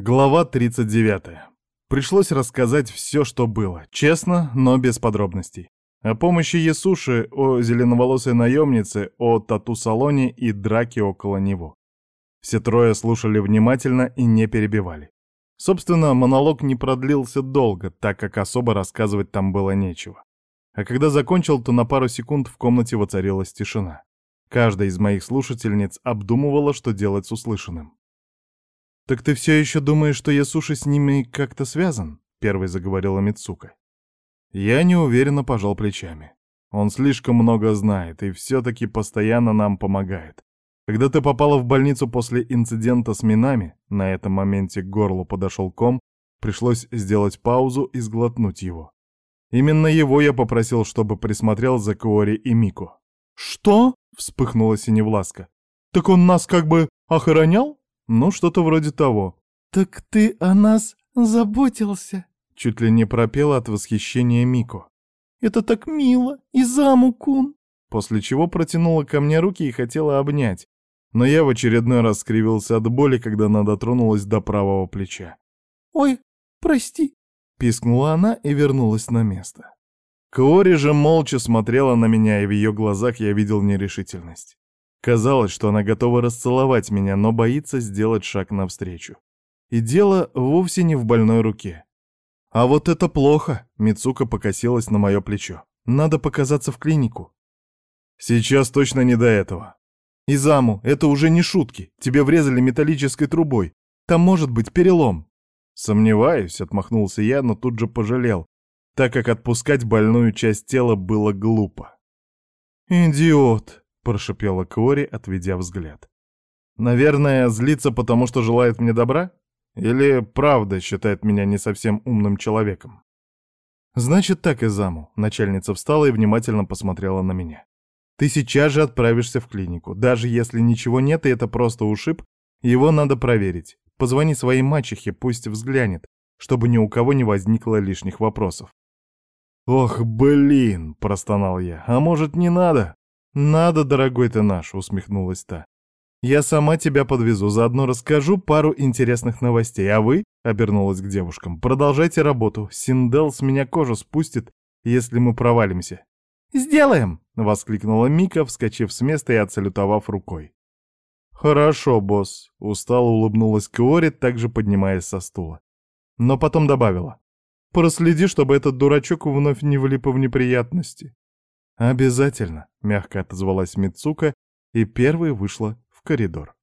Глава 39. Пришлось рассказать все, что было, честно, но без подробностей. О помощи Ясуши, о зеленоволосой наемнице, о тату-салоне и драке около него. Все трое слушали внимательно и не перебивали. Собственно, монолог не продлился долго, так как особо рассказывать там было нечего. А когда закончил, то на пару секунд в комнате воцарилась тишина. Каждая из моих слушательниц обдумывала, что делать с услышанным. «Так ты все еще думаешь, что Ясуши с ними как-то связан?» — первой заговорила Мицука. Я неуверенно пожал плечами. Он слишком много знает и все-таки постоянно нам помогает. Когда ты попала в больницу после инцидента с минами, на этом моменте к горлу подошел ком, пришлось сделать паузу и сглотнуть его. Именно его я попросил, чтобы присмотрел за Куори и Мику. «Что?» — вспыхнула Синевласка. «Так он нас как бы охранял?» Ну, что-то вроде того. «Так ты о нас заботился?» Чуть ли не пропела от восхищения Мико. «Это так мило! И заму-кун!» После чего протянула ко мне руки и хотела обнять. Но я в очередной раз скривился от боли, когда она дотронулась до правого плеча. «Ой, прости!» — пискнула она и вернулась на место. Кори же молча смотрела на меня, и в ее глазах я видел нерешительность. Казалось, что она готова расцеловать меня, но боится сделать шаг навстречу. И дело вовсе не в больной руке. А вот это плохо, Мицука покосилась на мое плечо. Надо показаться в клинику. Сейчас точно не до этого. Изаму, это уже не шутки. Тебе врезали металлической трубой. Там может быть перелом. Сомневаюсь, отмахнулся я, но тут же пожалел, так как отпускать больную часть тела было глупо. «Идиот!» Прошипела Кори, отведя взгляд. Наверное, злится, потому что желает мне добра? Или правда считает меня не совсем умным человеком? Значит так, Изаму. Начальница встала и внимательно посмотрела на меня. Ты сейчас же отправишься в клинику. Даже если ничего нет и это просто ушиб, его надо проверить. Позвони своей мачехе, пусть взглянет, чтобы ни у кого не возникло лишних вопросов. «Ох, блин!» — простонал я. «А может, не надо?» «Надо, дорогой ты наш», — усмехнулась та. «Я сама тебя подвезу, заодно расскажу пару интересных новостей, а вы, — обернулась к девушкам, — продолжайте работу. Синдел с меня кожу спустит, если мы провалимся». «Сделаем!» — воскликнула Мика, вскочив с места и отсалютовав рукой. «Хорошо, босс», — устало улыбнулась Киори, также поднимаясь со стула. Но потом добавила. «Проследи, чтобы этот дурачок вновь не влип в неприятности». «Обязательно», — мягко отозвалась Мицука и первой вышла в коридор.